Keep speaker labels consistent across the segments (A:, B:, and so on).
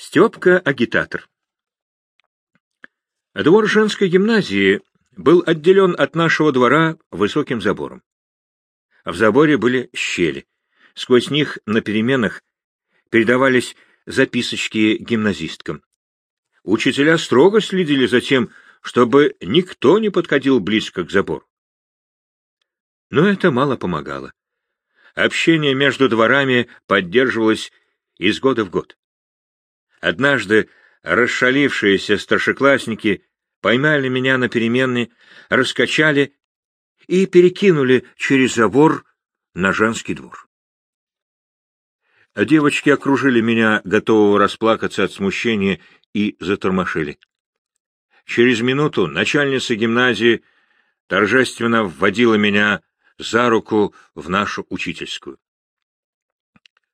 A: Степка — агитатор. Двор женской гимназии был отделен от нашего двора высоким забором. В заборе были щели. Сквозь них на переменах передавались записочки гимназисткам. Учителя строго следили за тем, чтобы никто не подходил близко к забору. Но это мало помогало. Общение между дворами поддерживалось из года в год. Однажды расшалившиеся старшеклассники поймали меня на переменной, раскачали и перекинули через забор на женский двор. Девочки окружили меня, готового расплакаться от смущения, и затормошили. Через минуту начальница гимназии торжественно вводила меня за руку в нашу учительскую.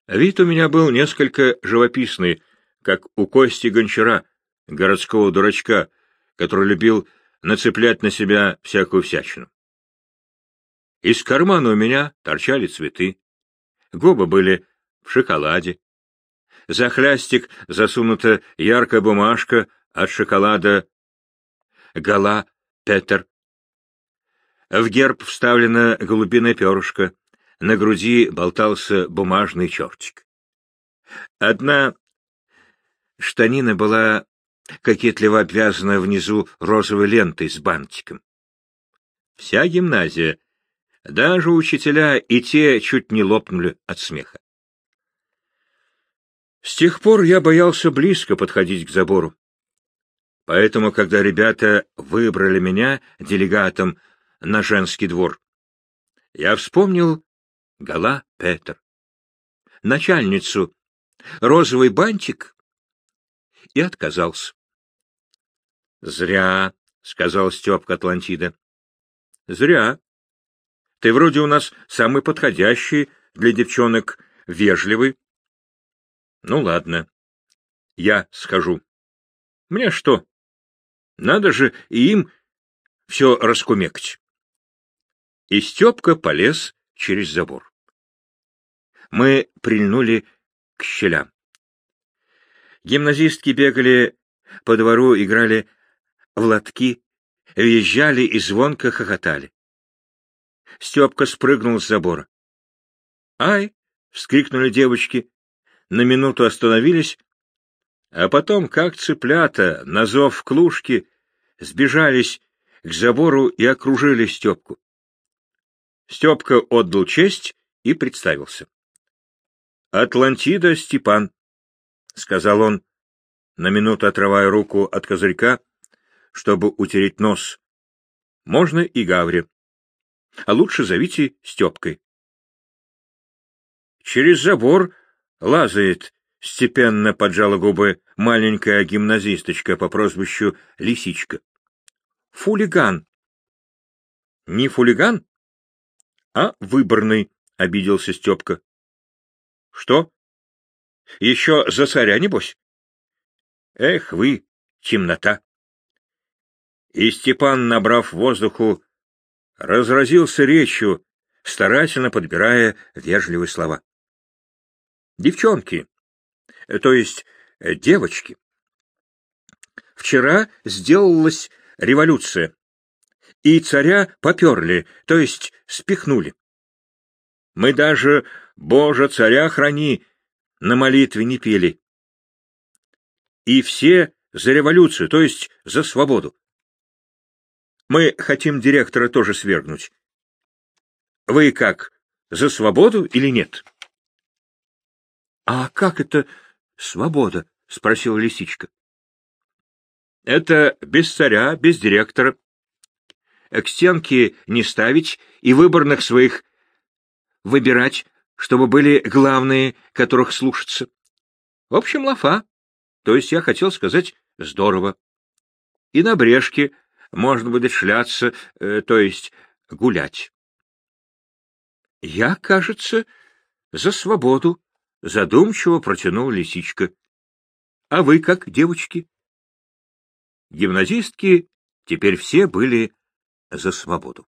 A: Вид у меня был несколько живописный, как у Кости Гончара, городского дурачка, который любил нацеплять на себя всякую всячину. Из кармана у меня торчали цветы, губы были в шоколаде. За хлястик засунута яркая бумажка от шоколада «Гала Петер». В герб вставлена голубиное перышко, на груди болтался бумажный чертик. Одна штанина была кокетливо обвязана внизу розовой лентой с бантиком. Вся гимназия, даже учителя и те чуть не лопнули от смеха. С тех пор я боялся близко подходить к забору. Поэтому, когда ребята выбрали меня делегатом на женский двор, я вспомнил Гала Петер, начальницу, розовый бантик и отказался. — Зря, — сказал Степка Атлантида. — Зря. Ты вроде у нас самый подходящий для девчонок, вежливый. Ну, ладно, я схожу. Мне что? Надо же и им все раскумекать. И Степка полез через забор. Мы прильнули к щелям. Гимназистки бегали по двору, играли в лотки, визжали и звонко хохотали. Степка спрыгнул с забора. «Ай!» — вскрикнули девочки на минуту остановились, а потом, как цыплята, на зов клушки, сбежались к забору и окружили Степку. Степка отдал честь и представился. — Атлантида Степан, — сказал он, на минуту отрывая руку от козырька, чтобы утереть нос. — Можно и Гаври. А лучше зовите Степкой. Через забор Лазает, степенно поджала губы маленькая гимназисточка по прозвищу Лисичка. Фулиган. Не фулиган, а выборный, обиделся Степка. Что? Еще за царя, небось? Эх вы, темнота! И Степан, набрав воздуху, разразился речью, старательно подбирая вежливые слова. Девчонки, то есть э, девочки. Вчера сделалась революция, и царя поперли, то есть спихнули. Мы даже «Боже, царя храни» на молитве не пели. И все за революцию, то есть за свободу. Мы хотим директора тоже свергнуть. Вы как, за свободу или нет? — А как это свобода? — спросила лисичка. — Это без царя, без директора. К стенке не ставить и выборных своих выбирать, чтобы были главные, которых слушаться. В общем, лафа. То есть я хотел сказать здорово. И на брешке можно будет шляться, э, то есть гулять. Я, кажется, за свободу, Задумчиво протянул лисичка. — А вы как, девочки? Гимназистки теперь все были за свободу.